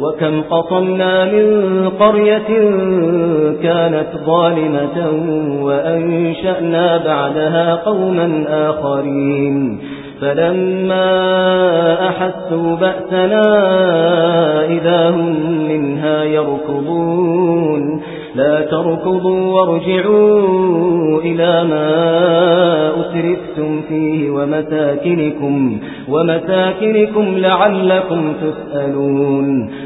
وكم قصمنا من قرية كانت ظالمة وأنشأنا بعدها قوما آخرين. فلما أحسوا بأسنا إذا هم منها يركضون. لا تركضوا وارجعوا إلى ما أسرفتم فيه ومساكنكم, ومساكنكم لعلكم تسألون.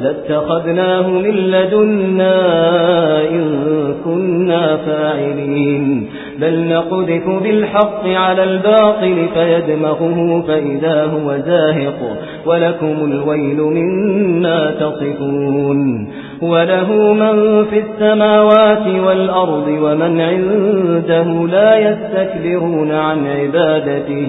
لاتخذناه من لدنا إن كنا فاعلين. بل نقذف بالحق على الباطل فيدمغه فإذا هو زاهق. ولكم الويل مما تصفون. وله من في السماوات والأرض ومن عنده لا يستكبرون عن عبادته.